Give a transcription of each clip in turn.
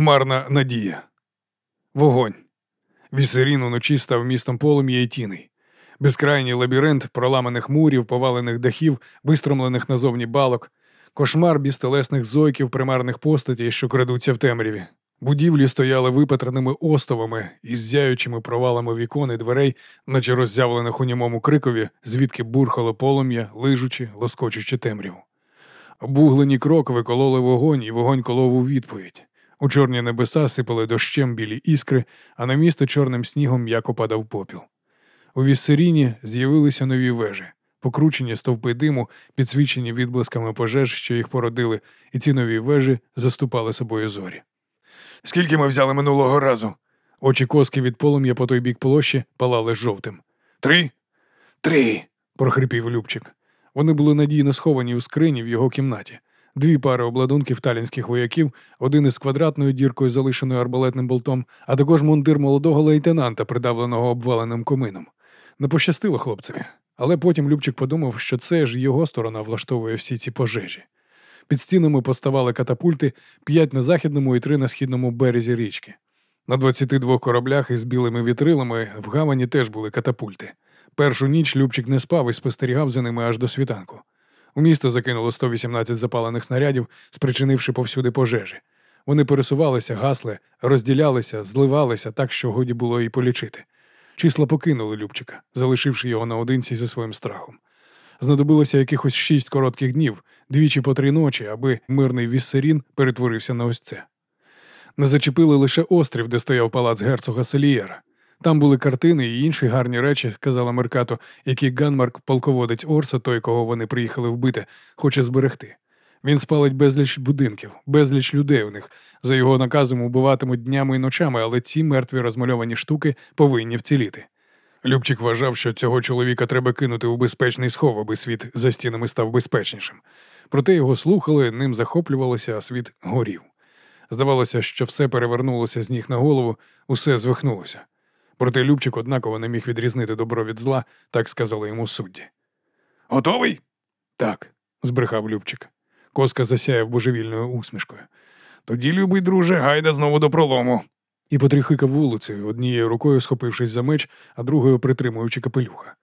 Марна надія. Вогонь. Вісерін уночі став містом полум'я і тіней. Безкрайній лабіринт проламаних мурів, повалених дахів, вистромлених назовні балок, кошмар бістелесних зойків, примарних постатей, що крадуться в темряві. Будівлі стояли випатреними остовами із зяючими провалами вікон і дверей, наче роззявлених у німому крикові, звідки бурхало полум'я, лижучи, лоскочучи темряву. Обуглені крок викололи вогонь, і вогонь колов у відповідь. У чорні небеса сипали дощем білі іскри, а на місто чорним снігом м'яко падав попіл. У Віссеріні з'явилися нові вежі, покручені стовпи диму, підсвічені відблисками пожеж, що їх породили, і ці нові вежі заступали собою зорі. Скільки ми взяли минулого разу? Очі коски від полум'я по той бік площі палали жовтим. Три? Три. прохрипів Любчик. Вони були надійно сховані у скрині в його кімнаті. Дві пари обладунків талінських вояків, один із квадратною діркою, залишеною арбалетним болтом, а також мундир молодого лейтенанта, придавленого обваленим комином. Не пощастило хлопцеві, але потім Любчик подумав, що це ж його сторона влаштовує всі ці пожежі. Під стінами поставали катапульти, п'ять на західному і три на східному березі річки. На 22 кораблях із білими вітрилами в гавані теж були катапульти. Першу ніч Любчик не спав і спостерігав за ними аж до світанку. У місто закинуло 118 запалених снарядів, спричинивши повсюди пожежі. Вони пересувалися, гасли, розділялися, зливалися так, що годі було і полічити. Числа покинули Любчика, залишивши його наодинці зі своїм страхом. Знадобилося якихось шість коротких днів, двічі по три ночі, аби мирний віссерін перетворився на ось це. Не зачепили лише острів, де стояв палац герцога Селієра. Там були картини і інші гарні речі, казала Меркато, які Ганмарк, полководець Орса, той, кого вони приїхали вбити, хоче зберегти. Він спалить безліч будинків, безліч людей у них. За його наказом убиватимуть днями і ночами, але ці мертві розмальовані штуки повинні вціліти. Любчик вважав, що цього чоловіка треба кинути у безпечний схов, аби світ за стінами став безпечнішим. Проте його слухали, ним захоплювалося, а світ горів. Здавалося, що все перевернулося з ніг на голову, усе звихнулося. Проте Любчик однаково не міг відрізнити добро від зла, так сказали йому судді. Готовий? Так, збрехав Любчик. Коска засяяв божевільною усмішкою. Тоді, любий друже, гайда знову до пролому. І потріхикав вулицею, однією рукою схопившись за меч, а другою притримуючи капелюха.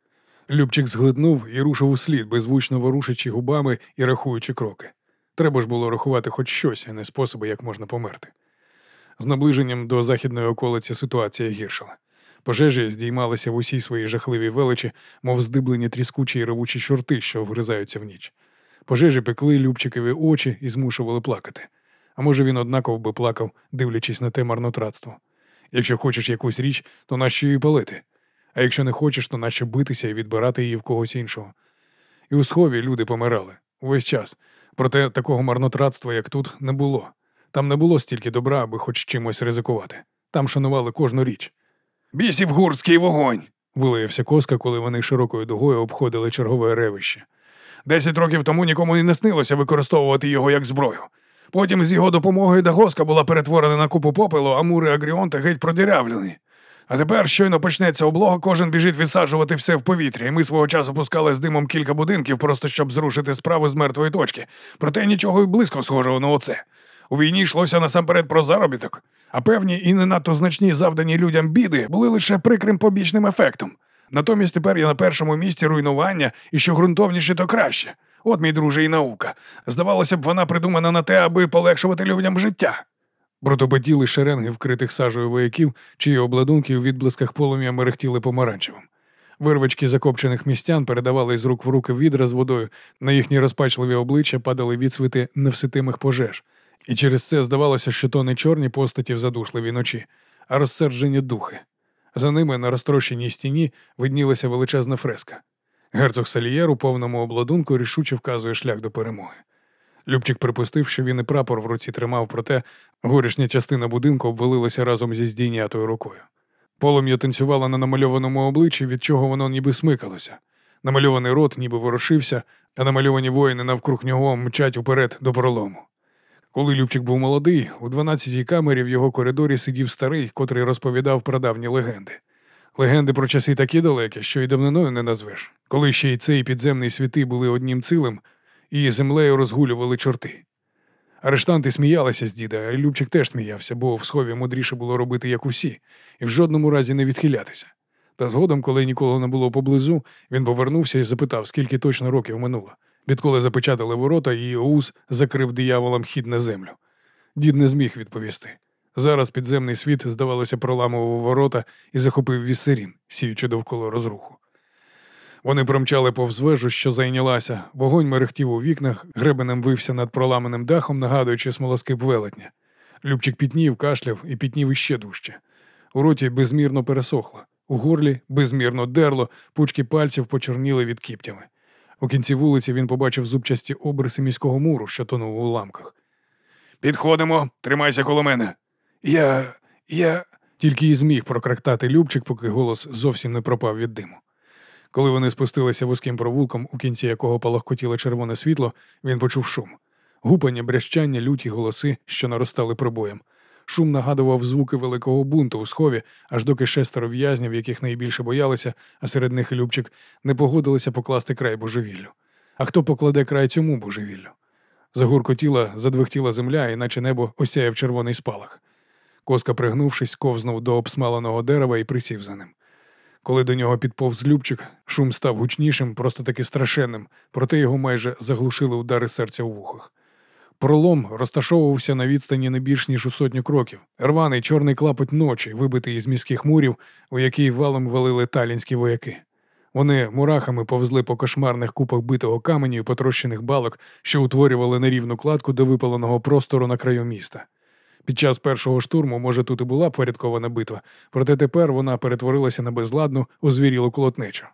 Любчик зглитнув і рушив у слід, беззвучно ворушачи губами і рахуючи кроки. Треба ж було рахувати хоч щось, а не способи, як можна померти. З наближенням до західної околиці ситуація гіршала. Пожежі здіймалися в усій своїй жахливій величі, мов здиблені тріскучі й ревучі чорти, що вгризаються в ніч. Пожежі пекли Любчикові очі і змушували плакати. А може, він однаково би плакав, дивлячись на те марнотратство. Якщо хочеш якусь річ, то нащо її палити? А якщо не хочеш, то нащо битися і відбирати її в когось іншого? І у схові люди помирали увесь час. Проте такого марнотратства, як тут, не було. Там не було стільки добра, аби хоч чимось ризикувати. Там шанували кожну річ. Бісів гурський вогонь. вилаявся коска, коли вони широкою дугою обходили чергове ревище. Десять років тому нікому і не снилося використовувати його як зброю. Потім з його допомогою Дагоска була перетворена на купу попелу, а мури Агріонта геть продірявлені. А тепер, щойно почнеться облога, кожен біжить відсаджувати все в повітря, і ми свого часу пускали з димом кілька будинків, просто щоб зрушити справу з мертвої точки. Проте нічого й близько схожого на оце. У війні йшлося насамперед про заробіток, а певні і не надто значні завдані людям біди були лише прикрим побічним ефектом. Натомість тепер я на першому місці руйнування і що ґрунтовніше, то краще. От, мій друже, і наука. Здавалося б, вона придумана на те, аби полегшувати людям життя. Бродобатіли шеренги вкритих сажею вояків, чиї обладунки у відблисках полум'я мерехтіли помаранчевим. Вирвачки закопчених містян передавали з рук в руки відра з водою, на їхні розпачливі обличчя падали відсвіти невситимих пожеж, і через це здавалося, що то не чорні постаті в задушливій ночі, а розсерджені духи. За ними на розтрощеній стіні виднілася величезна фреска. Герцог Салієр у повному обладунку рішуче вказує шлях до перемоги. Любчик припустив, що він і прапор в руці тримав, проте горішня частина будинку обвалилася разом зі здійнятою рукою. Полум'я танцювало на намальованому обличчі, від чого воно ніби смикалося. Намальований рот ніби ворушився, а намальовані воїни навкруг нього мчать уперед до пролому. Коли Любчик був молодий, у 12-й камері в його коридорі сидів старий, котрий розповідав про давні легенди. Легенди про часи такі далекі, що й давниною не назвеш, коли ще й цей підземний світи були одним цілим, і землею розгулювали чорти. Арештанти сміялися з діда, а Любчик теж сміявся, бо в схові мудріше було робити, як усі, і в жодному разі не відхилятися. Та згодом, коли нікого не було поблизу, він повернувся і запитав, скільки точно років минуло, відколи запечатали ворота, і Оус закрив дияволом хід на землю. Дід не зміг відповісти. Зараз підземний світ, здавалося, проламував ворота і захопив вісерін, сіючи довкола розруху. Вони промчали повз вежу, що зайнялася, вогонь мерехтів у вікнах, гребенем вився над проламаним дахом, нагадуючи смолоскип велетня. Любчик пітнів, кашляв і пітнів іще дужче. У роті безмірно пересохло, у горлі безмірно дерло, пучки пальців почорніли від кіптями. У кінці вулиці він побачив зубчасті обриси міського муру, що тонув у ламках. Підходимо, тримайся коло мене. Я. я. тільки і зміг прокрактати Любчик, поки голос зовсім не пропав від диму. Коли вони спустилися вузьким провулком, у кінці якого палахкотіло червоне світло, він почув шум. Гупання, брящання, люті голоси, що наростали пробоєм. Шум нагадував звуки великого бунту у схові, аж доки шестеро в'язнів, яких найбільше боялися, а серед них Любчик, не погодилися покласти край божевіллю. А хто покладе край цьому божевіллю? Загуркотіла, задвихтіла земля, і наче небо осяяв червоний спалах. Коска, пригнувшись, ковзнув до обсмаленого дерева і присів за ним. Коли до нього підповз Любчик, шум став гучнішим, просто таки страшенним, проте його майже заглушили удари серця у вухах. Пролом розташовувався на відстані не більш ніж у сотню кроків. Рваний чорний клапоть ночі, вибитий із міських мурів, у який валом валили талінські вояки. Вони мурахами повзли по кошмарних купах битого каменю і потрощених балок, що утворювали нерівну кладку до випаленого простору на краю міста. Під час першого штурму, може, тут і була порядкована битва, проте тепер вона перетворилася на безладну, озвірілу колотнечу.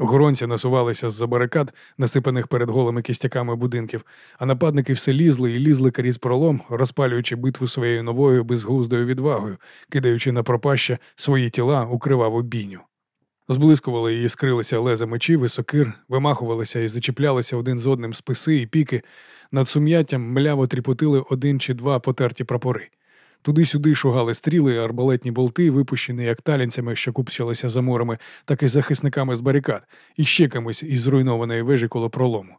Охоронці насувалися з-за барикад, насипаних перед голими кістяками будинків, а нападники все лізли і лізли крізь пролом, розпалюючи битву своєю новою безглуздою відвагою, кидаючи на пропаща свої тіла у криваву бійню. Зблискували і скрилися леза мечів і сокир, вимахувалися і зачіплялися один з одним списи і піки, над сум'яттям мляво тріпотили один чи два потерті прапори. Туди-сюди шугали стріли, арбалетні болти, випущені як талінцями, що купчилися за морами, так і захисниками з барикад, і ще кимось із зруйнованої вежі коло пролому.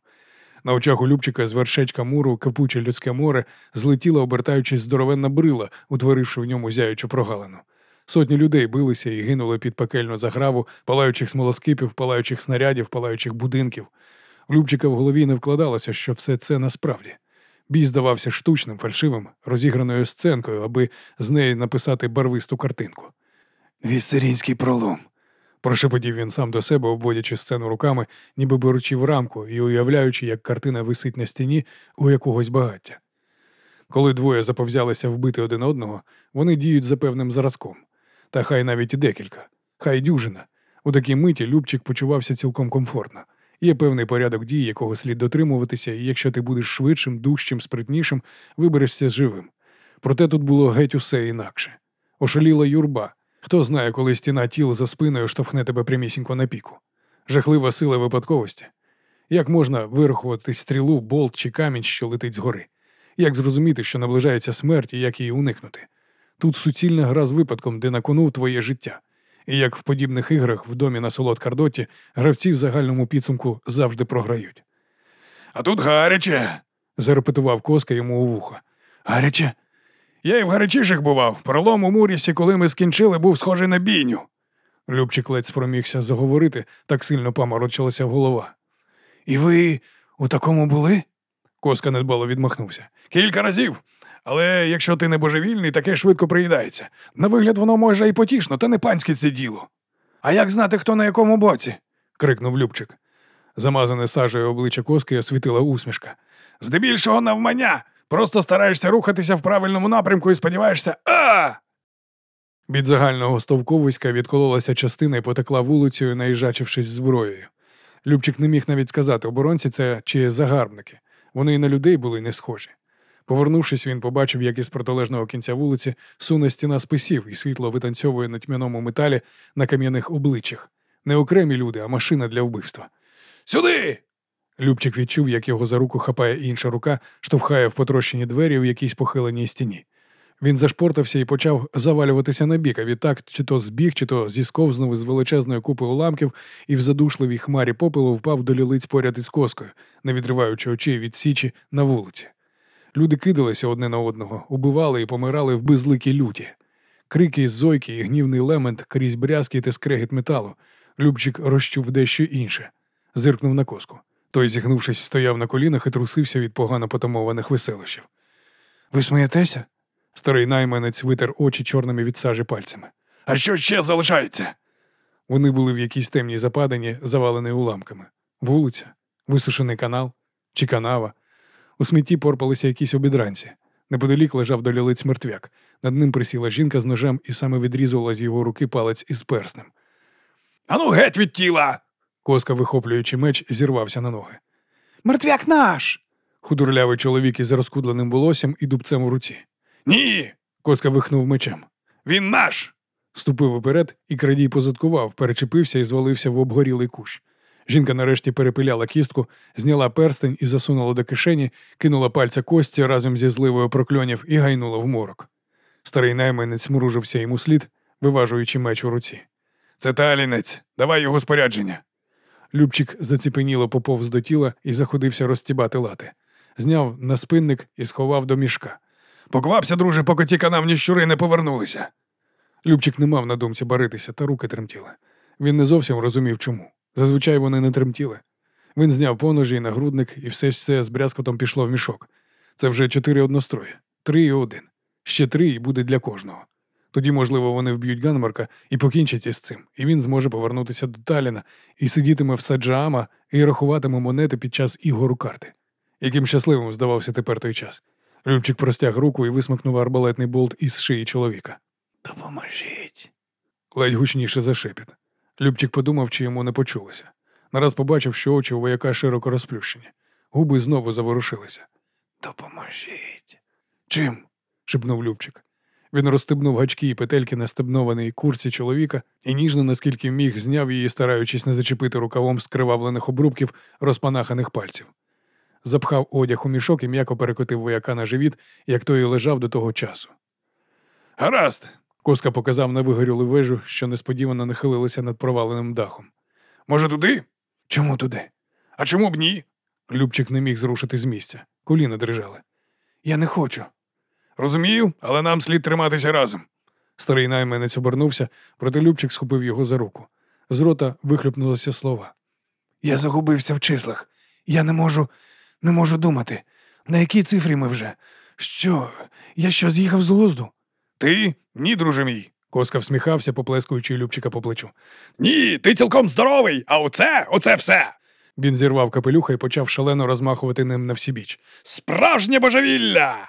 На очах у Любчика з вершечка муру кипуче людське море злетіло, обертаючись здоровенна брила, утворивши в ньому зяючу прогалину. Сотні людей билися і гинули під пекельну заграву, палаючих смолоскипів, палаючих снарядів, палаючих будинків. У Любчика в голові не вкладалося, що все це насправді. Бій здавався штучним, фальшивим, розіграною сценкою, аби з неї написати барвисту картинку. Віссерінський пролом. прошепотів він сам до себе, обводячи сцену руками, ніби беручи в рамку і уявляючи, як картина висить на стіні у якогось багаття. Коли двоє заповзялися вбити один одного, вони діють за певним зразком. Та хай навіть і декілька, хай дюжина. У такій миті Любчик почувався цілком комфортно. Є певний порядок дій, якого слід дотримуватися, і якщо ти будеш швидшим, дужчим, спритнішим, виберешся живим. Проте тут було геть усе інакше. Ошаліла юрба. Хто знає, коли стіна тіл за спиною штовхне тебе прямісінько на піку. Жахлива сила випадковості. Як можна вирахувати стрілу, болт чи камінь, що летить згори? Як зрозуміти, що наближається смерть і як її уникнути? Тут суцільна гра з випадком, де на кону твоє життя. І як в подібних іграх в домі на солод Кардоті, гравці в загальному підсумку завжди програють. А тут гаряче, зарепетував коска йому у вухо. Гаряче? Я й в гарячіших бував. Пролом у Мурісі, коли ми скінчили, був схожий на бійню. Любчик ледь спромігся заговорити, так сильно паморочилася голова. І ви у такому були? Коска недбало відмахнувся. Кілька разів. Але якщо ти не божевільний, таке швидко приїдається. На вигляд, воно може і потішно, та не панське це діло. А як знати, хто на якому боці? крикнув Любчик. Замазане сажею обличчя коски освітила усмішка. Здебільшого навмання. Просто стараєшся рухатися в правильному напрямку і сподіваєшся. А! Від загального стовковиська відкололася частина і потекла вулицею, наїжджачившись зброєю. Любчик не міг навіть сказати, оборонці це чи загарбники. Вони і на людей були не схожі. Повернувшись, він побачив, як із протилежного кінця вулиці суне стіна списів, і світло витанцьовує на тьмяному металі на кам'яних обличчях. Не окремі люди, а машина для вбивства. Сюди. Любчик відчув, як його за руку хапає інша рука, штовхає в потрощені двері в якійсь похиленій стіні. Він зашпортався і почав завалюватися на бік, а відтак чи то збіг, чи то зісковзнув із величезної купи уламків і в задушливій хмарі попелу впав до лілиць поряд із коскою, не відриваючи очей від січі на вулиці. Люди кидалися одне на одного, убивали і помирали в безликій люті. Крики, зойки і гнівний лемент крізь брязкіт і скрегіт металу. Любчик розчув дещо інше, зиркнув на коску. Той, зігнувшись, стояв на колінах і трусився від погано потамованих веселощів. Ви смієтеся? Старий найманець витер очі чорними від сажі пальцями. А що ще залишається? Вони були в якійсь темній западині, заваленій уламками. Вулиця, висушений канал чи канава. У смітті порпалися якісь обідранці. Неподалік лежав до лілиць мертвяк. Над ним присіла жінка з ножем і саме відрізувала з його руки палець із перснем. Ану, геть від тіла. Коска, вихоплюючи меч, зірвався на ноги. Мертвяк наш. худорлявий чоловік із розкудленим волоссям і дубцем у руці. Ні. Коска вихнув мечем. Він наш. Ступив уперед, і крадій позадкував, перечепився і звалився в обгорілий кущ. Жінка нарешті перепиляла кістку, зняла перстень і засунула до кишені, кинула пальця кості разом зі зливою прокльонів і гайнула в морок. Старий найманець мружився йому слід, виважуючи меч у руці. Це талінець, давай його спорядження. Любчик заціпеніло поповз до тіла і заходився розтібати лати. Зняв на спинник і сховав до мішка. Поквапся, друже, поки ті канавні щури не повернулися. Любчик не мав на думці баритися, та руки тремтіли. Він не зовсім розумів чому. Зазвичай вони не тремтіли. Він зняв поножі і нагрудник, і все це з брязкотом пішло в мішок. Це вже чотири однострої, три і один. Ще три і буде для кожного. Тоді, можливо, вони вб'ють Ганмарка і покінчать із цим, і він зможе повернутися до Таліна і сидітиме в Саджаама і рахуватиме монети під час ігору карти. Яким щасливим здавався тепер той час. Любчик простяг руку і висмикнув арбалетний болт із шиї чоловіка. Допоможіть. Ледь гучніше зашепіт. Любчик подумав, чи йому не почулося. Нараз побачив, що очі у вояка широко розплющені. Губи знову заворушилися. Допоможіть. Чим? шепнув Любчик. Він розстебнув гачки і петельки на стебнованій курці чоловіка і ніжно, наскільки міг, зняв її, стараючись не зачепити рукавом скривавлених обрубків розпанаханих пальців. Запхав одяг у мішок і м'яко перекотив вояка на живіт, як той і лежав до того часу. Гаразд. Коска показав на вигорілу вежу, що несподівано нахилилася над проваленим дахом. Може, туди? Чому туди? А чому б ні? Любчик не міг зрушити з місця. Коліна дрижали. Я не хочу. Розумію, але нам слід триматися разом. Старий найманець обернувся, проте Любчик схопив його за руку. З рота вихлюпнулися слова. Я загубився в числах. Я не можу, не можу думати. На якій цифрі ми вже? Що? Я що з'їхав з глузду? Ти? Ні, друже мій. Коска всміхався, поплескуючи Любчика по плечу. Ні, ти цілком здоровий, а оце, оце все. Він зірвав капелюха і почав шалено розмахувати ним на всібіч. Справжнє божевілля!